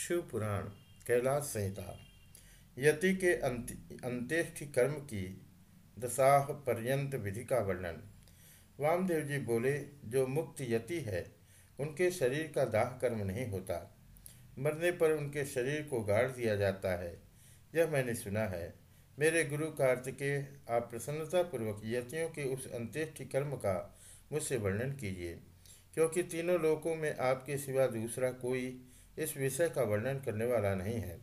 शिव पुराण कैलाश संहिता, यति के अंत्येष्टि कर्म की दशाह पर्यंत विधि का वर्णन। वामदेव जी बोले, जो मुक्त यति है, उनके शरीर का दाह कर्म नहीं होता। मरने पर उनके शरीर को गाड़ दिया जाता है। यह मैंने सुना है। मेरे गुरु कार्तिकेय, आप प्रसन्नतापूर्वक यतियों के उस अंत्येष्टि कर्म का मुझसे वर्णन कीजिए, क्योंकि तीनों लोकों में आपके सिवा दूसरा कोई इस विषय का वर्णन करने वाला नहीं है।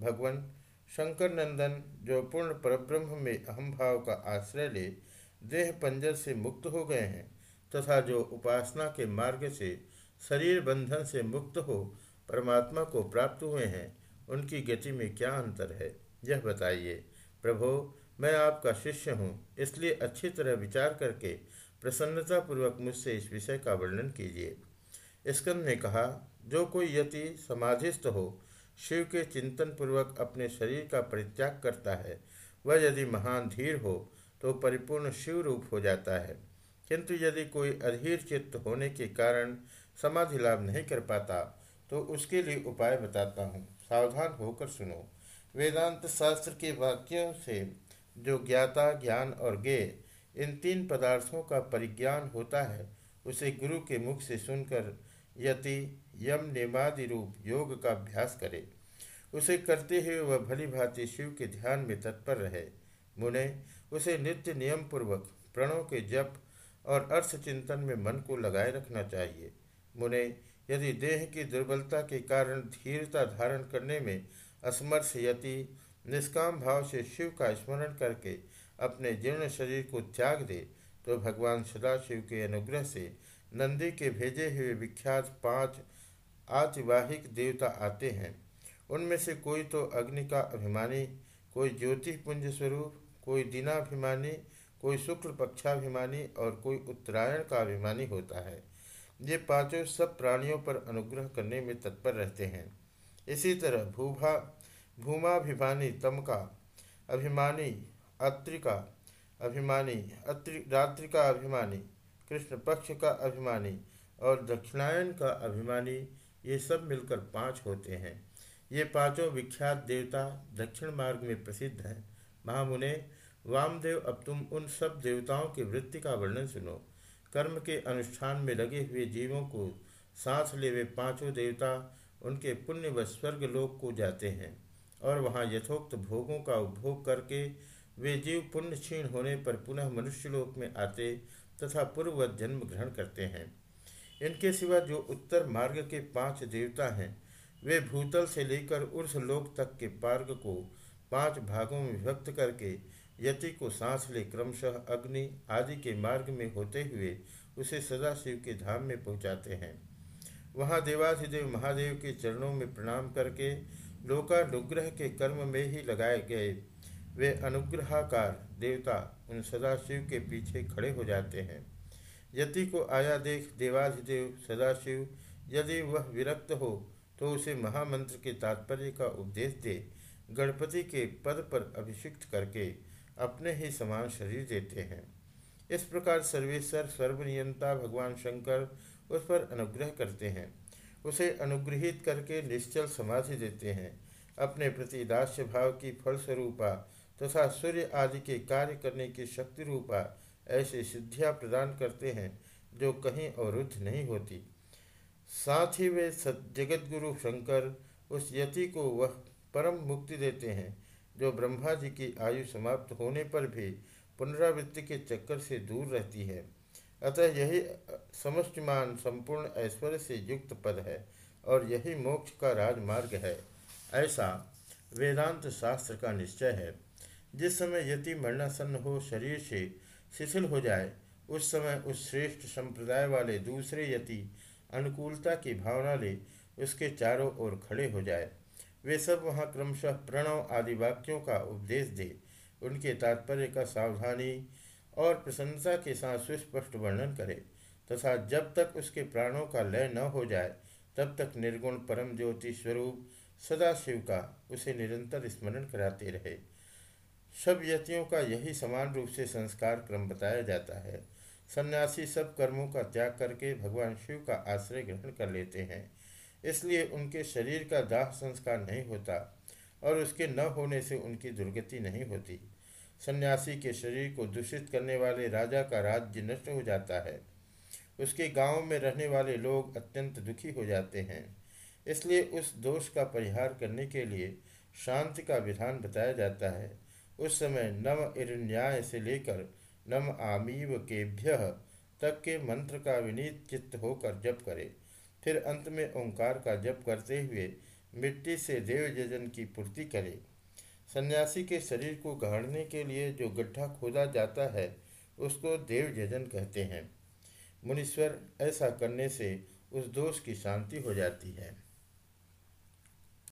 भगवान शंकर नंदन जो पूर्ण परब्रह्म में अहम भाव का आश्रय ले देह पंजर से मुक्त हो गए हैं तथा जो उपासना के मार्ग से शरीर बंधन से मुक्त हो परमात्मा को प्राप्त हुए हैं, उनकी गति में क्या अंतर है, यह बताइए। प्रभो, मैं आपका शिष्य हूँ, इसलिए अच्छी तरह विचार करके प्रसन्नतापूर्वक मुझसे इस विषय का वर्णन कीजिए। स्कंद ने कहा जो कोई यति समाधिस्थ हो, शिव के चिंतन पूर्वक अपने शरीर का परित्याग करता है, वह यदि महान धीर हो तो परिपूर्ण शिव रूप हो जाता है। किंतु यदि कोई अधीर चित्त होने के कारण समाधि लाभ नहीं कर पाता तो उसके लिए उपाय बताता हूँ। सावधान होकर सुनो। वेदांत शास्त्र के वाक्यों से जो ज्ञाता, ज्ञान और गे इन तीन पदार्थों का परिज्ञान होता है, उसे गुरु के मुख से सुनकर यति यम निमादि रूप योग का अभ्यास करे। उसे करते हुए वह भली भांति शिव के ध्यान में तत्पर रहे। मुने, उसे नित्य नियम पूर्वक प्रणों के जप और अर्थ चिंतन में मन को लगाए रखना चाहिए। मुने, यदि देह की दुर्बलता के कारण धीरता धारण करने में असमर्थ यति, निष्काम भाव से शिव का स्मरण करके अपने जीर्ण शरीर को त्याग दे तो भगवान सदाशिव के अनुग्रह से नंदी के भेजे हुए विख्यात पाँच आतिवाहिक देवता आते हैं। उनमें से कोई तो अग्नि का अभिमानी, कोई ज्योतिपुंज स्वरूप, कोई दिनाभिमानी, कोई शुक्ल पक्षाभिमानी और कोई उत्तरायण का अभिमानी होता है। ये पाँचों सब प्राणियों पर अनुग्रह करने में तत्पर रहते हैं। इसी तरह भूभा, भूमाभिमानी तम का अभिमानी अत्रिका, अभिमानी अत्रि रात्रि का अभिमानी कृष्ण पक्ष का अभिमानी और दक्षिणायन का अभिमानी, ये सब मिलकर पाँच होते हैं। ये पाँचों विख्यात देवता दक्षिण मार्ग में प्रसिद्ध हैं। महामुने, वामदेव, अब तुम उन सब देवताओं की वृत्ति का वर्णन सुनो। कर्म के अनुष्ठान में लगे हुए जीवों को सांस ले वे पाँचों देवता, उनके पुण्य व स्वर्ग लोक को जाते हैं और वहाँ यथोक्त भोगों का उपभोग करके वे जीव पुण्य क्षीण होने पर पुनः मनुष्यलोक में आते तथा पूर्ववत जन्म ग्रहण करते हैं। इनके सिवा जो उत्तर मार्ग के पाँच देवता हैं, वे भूतल से लेकर उर्स लोक तक के मार्ग को पाँच भागों में विभक्त करके यति को सांस ले क्रमशः अग्नि आदि के मार्ग में होते हुए उसे सदाशिव के धाम में पहुंचाते हैं। वहाँ देवाधिदेव महादेव के चरणों में प्रणाम करके लोकानुग्रह के कर्म में ही लगाए गए वे अनुग्रहाकार देवता उन सदाशिव के पीछे खड़े हो जाते हैं। यति को आया देख देवाधिदेव सदाशिव, यदि वह विरक्त हो तो उसे महामंत्र के तात्पर्य का उपदेश दे, गणपति के पद पर अभिषिक्त करके अपने ही समान शरीर देते हैं। इस प्रकार सर्वेश्वर, सर्वनियंता भगवान शंकर उस पर अनुग्रह करते हैं। उसे अनुग्रहित करके निश्चल समाधि देते हैं। अपने प्रति दास्य भाव की फलस्वरूपा तथा सूर्य आदि के कार्य करने की शक्ति रूपा ऐसे सिद्धियाँ प्रदान करते हैं, जो कहीं अवरुद्ध नहीं होती। साथ ही वे जगत गुरु शंकर उस यति को वह परम मुक्ति देते हैं, जो ब्रह्मा जी की आयु समाप्त होने पर भी पुनरावृत्ति के चक्कर से दूर रहती है। अतः यही समष्टिमान संपूर्ण ऐश्वर्य से युक्त पद है और यही मोक्ष का राजमार्ग है। ऐसा वेदांत शास्त्र का निश्चय है। जिस समय यति मरणासन्न हो शरीर से शिथिल हो जाए, उस समय उस श्रेष्ठ संप्रदाय वाले दूसरे यति अनुकूलता की भावना ले उसके चारों ओर खड़े हो जाए। वे सब वहाँ क्रमशः प्रणव आदि वाक्यों का उपदेश दे, उनके तात्पर्य का सावधानी और प्रसन्नता के साथ सुस्पष्ट वर्णन करे, तथा जब तक उसके प्राणों का लय न हो जाए, तब तक निर्गुण परम ज्योति स्वरूप सदाशिव का उसे निरंतर स्मरण कराते रहे। सब यतियों का यही समान रूप से संस्कार क्रम बताया जाता है। सन्यासी सब कर्मों का त्याग करके भगवान शिव का आश्रय ग्रहण कर लेते हैं। इसलिए उनके शरीर का दाह संस्कार नहीं होता और उसके न होने से उनकी दुर्गति नहीं होती। सन्यासी के शरीर को दूषित करने वाले राजा का राज्य नष्ट हो जाता है। उसके गाँव में रहने वाले लोग अत्यंत दुखी हो जाते हैं। इसलिए उस दोष का परिहार करने के लिए शांति का विधान बताया जाता है। उस समय नम इरन्याय से लेकर नम आमीव केभ्य तक के मंत्र का विनीत चित्त होकर जप करे। फिर अंत में ओंकार का जप करते हुए मिट्टी से देव जजन की पूर्ति करे। सन्यासी के शरीर को गाड़ने के लिए जो गड्ढा खोदा जाता है, उसको देव जजन कहते हैं। मुनीश्वर ऐसा करने से उस दोष की शांति हो जाती है।